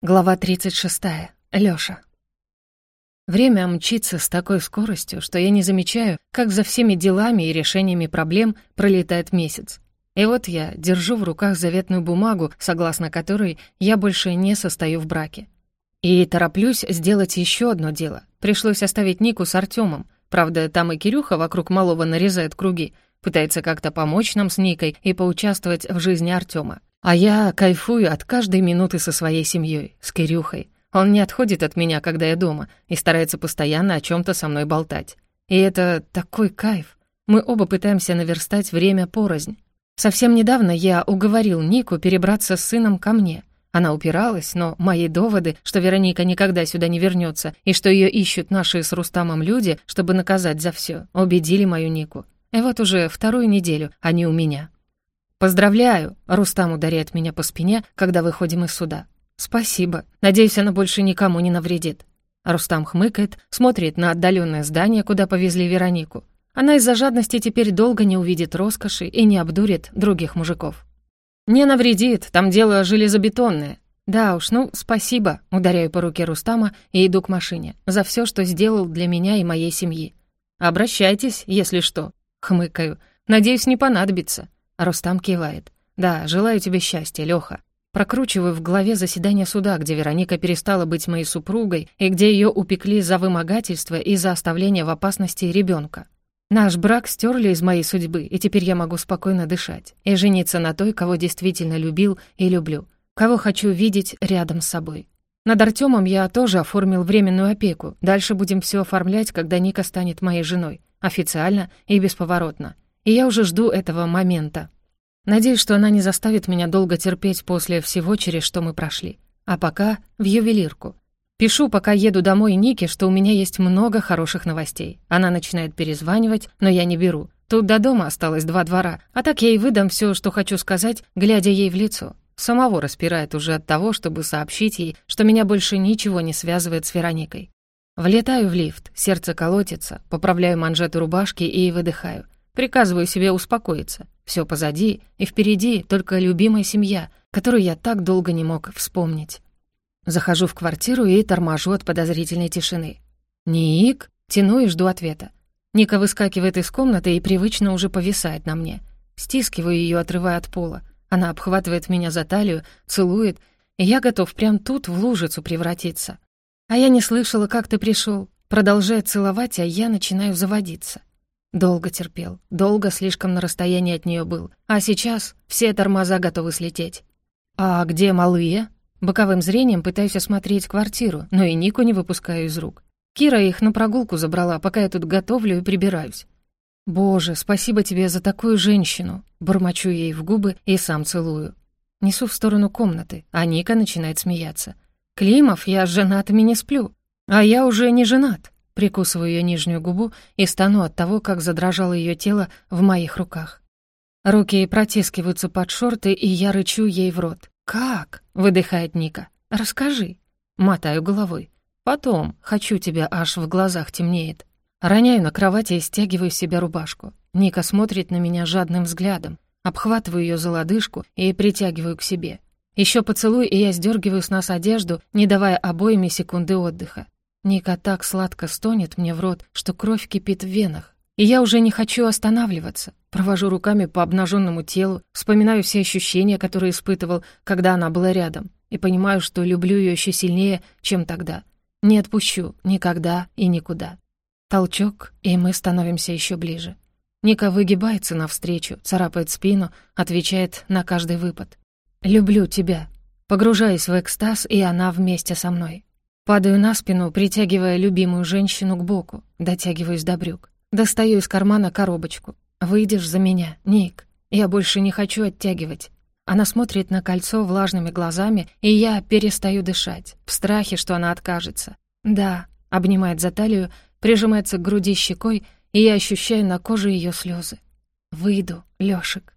Глава 36. Лёша. Время мчится с такой скоростью, что я не замечаю, как за всеми делами и решениями проблем пролетает месяц. И вот я держу в руках заветную бумагу, согласно которой я больше не состою в браке. И тороплюсь сделать еще одно дело. Пришлось оставить Нику с Артемом. Правда, там и Кирюха вокруг малого нарезает круги, пытается как-то помочь нам с Никой и поучаствовать в жизни Артема. А я кайфую от каждой минуты со своей семьей, с Кирюхой. Он не отходит от меня, когда я дома, и старается постоянно о чем то со мной болтать. И это такой кайф. Мы оба пытаемся наверстать время порознь. Совсем недавно я уговорил Нику перебраться с сыном ко мне. Она упиралась, но мои доводы, что Вероника никогда сюда не вернется и что ее ищут наши с Рустамом люди, чтобы наказать за все, убедили мою Нику. И вот уже вторую неделю они у меня. «Поздравляю!» — Рустам ударяет меня по спине, когда выходим из суда. «Спасибо. Надеюсь, она больше никому не навредит». Рустам хмыкает, смотрит на отдаленное здание, куда повезли Веронику. Она из-за жадности теперь долго не увидит роскоши и не обдурит других мужиков. «Не навредит, там дело железобетонное». «Да уж, ну, спасибо», — ударяю по руке Рустама и иду к машине, за все, что сделал для меня и моей семьи. «Обращайтесь, если что», — хмыкаю. «Надеюсь, не понадобится». Рустам кивает. «Да, желаю тебе счастья, Лёха». Прокручиваю в голове заседание суда, где Вероника перестала быть моей супругой и где ее упекли за вымогательство и за оставление в опасности ребенка. Наш брак стерли из моей судьбы, и теперь я могу спокойно дышать и жениться на той, кого действительно любил и люблю, кого хочу видеть рядом с собой. Над Артемом я тоже оформил временную опеку. Дальше будем все оформлять, когда Ника станет моей женой. Официально и бесповоротно и я уже жду этого момента. Надеюсь, что она не заставит меня долго терпеть после всего, через что мы прошли. А пока в ювелирку. Пишу, пока еду домой Нике, что у меня есть много хороших новостей. Она начинает перезванивать, но я не беру. Тут до дома осталось два двора, а так я ей выдам все, что хочу сказать, глядя ей в лицо. Самого распирает уже от того, чтобы сообщить ей, что меня больше ничего не связывает с Вероникой. Влетаю в лифт, сердце колотится, поправляю манжеты рубашки и выдыхаю. Приказываю себе успокоиться. Все позади, и впереди только любимая семья, которую я так долго не мог вспомнить. Захожу в квартиру и торможу от подозрительной тишины. «Ник?» Тяну и жду ответа. Ника выскакивает из комнаты и привычно уже повисает на мне. Стискиваю ее, отрывая от пола. Она обхватывает меня за талию, целует, и я готов прям тут в лужицу превратиться. А я не слышала, как ты пришел. Продолжает целовать, а я начинаю заводиться. Долго терпел, долго слишком на расстоянии от нее был, а сейчас все тормоза готовы слететь. «А где малые?» Боковым зрением пытаюсь осмотреть квартиру, но и Нику не выпускаю из рук. Кира их на прогулку забрала, пока я тут готовлю и прибираюсь. «Боже, спасибо тебе за такую женщину!» Бормочу ей в губы и сам целую. Несу в сторону комнаты, а Ника начинает смеяться. «Климов, я с женатыми не сплю, а я уже не женат!» Прикусываю ее нижнюю губу и стану от того, как задрожало ее тело в моих руках. Руки протискиваются под шорты, и я рычу ей в рот. «Как?» — выдыхает Ника. «Расскажи». Мотаю головой. «Потом. Хочу тебя, аж в глазах темнеет». Роняю на кровати и стягиваю с себя рубашку. Ника смотрит на меня жадным взглядом. Обхватываю ее за лодыжку и притягиваю к себе. Еще поцелуй, и я сдергиваю с нас одежду, не давая обоими секунды отдыха. Ника так сладко стонет мне в рот, что кровь кипит в венах. И я уже не хочу останавливаться. Провожу руками по обнаженному телу, вспоминаю все ощущения, которые испытывал, когда она была рядом, и понимаю, что люблю ее еще сильнее, чем тогда. Не отпущу никогда и никуда. Толчок, и мы становимся еще ближе. Ника выгибается навстречу, царапает спину, отвечает на каждый выпад. «Люблю тебя». Погружаюсь в экстаз, и она вместе со мной. Падаю на спину, притягивая любимую женщину к боку, дотягиваюсь до брюк. Достаю из кармана коробочку. «Выйдешь за меня, Ник. Я больше не хочу оттягивать». Она смотрит на кольцо влажными глазами, и я перестаю дышать, в страхе, что она откажется. «Да», — обнимает за талию, прижимается к груди щекой, и я ощущаю на коже ее слезы. «Выйду, Лёшик».